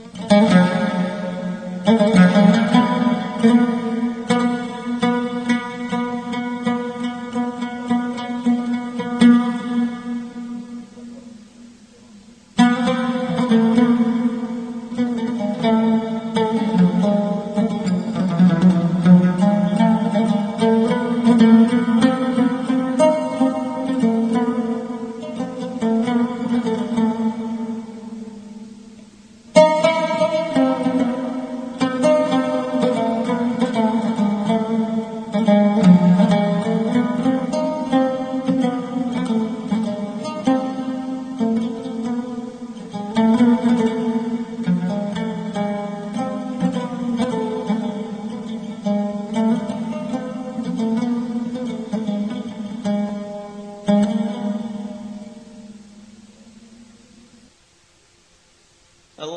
Mm-hmm.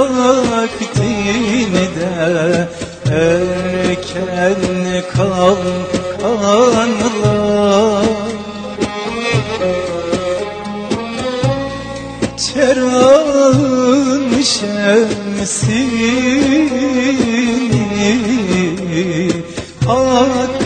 Seher vaktinde erken kalkanlar. Çerağın şemsini Hak'tan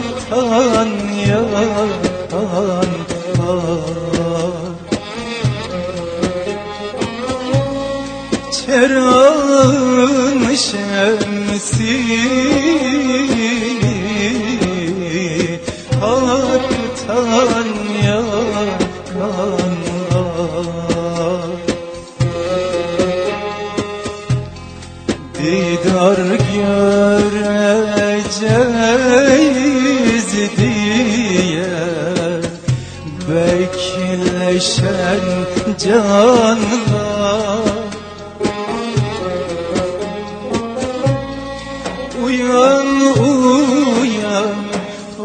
Çerağın şemsini Hak'tan yakanlar Didar göreceğiz diye Bekleşen canlar Uyan uyan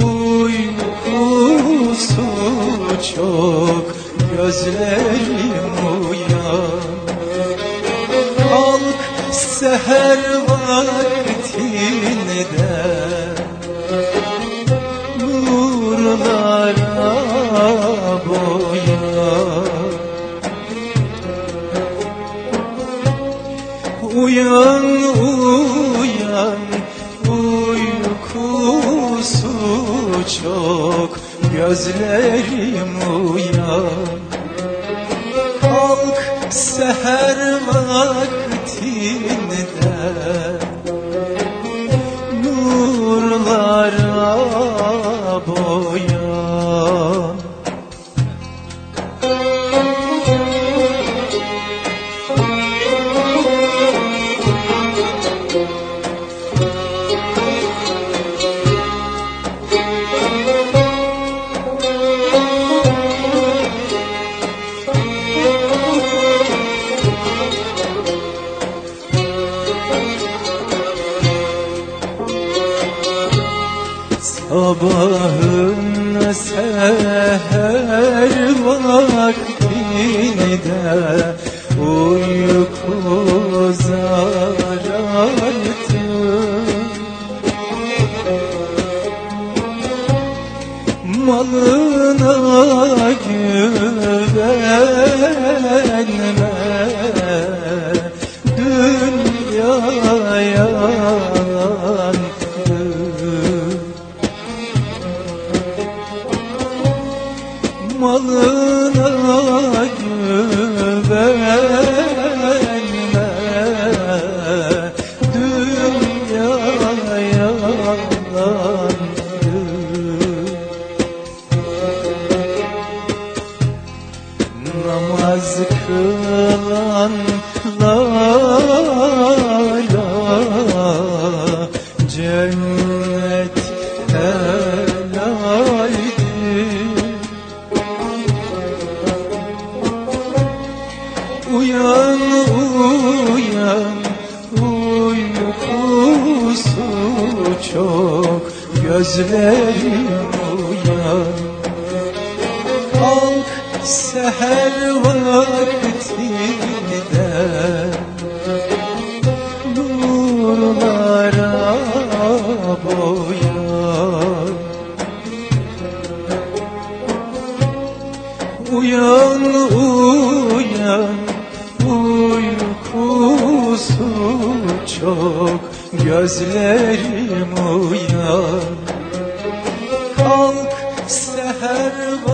uykusu çok Gözlerim uyan. Kalk seher vaktinde Nurlara Uyan uyan çok Gözlerim uyan Kalk seher vaktinde Sabahın seher vaktinde malına güvenme. Dünyaya yandım Namaz kılan gecem uykusu çok gözlerim uyan Kalk seher vaktinde nurlara boyan Uyan uyan uykusu çok Gözlerim uyan Kalk seher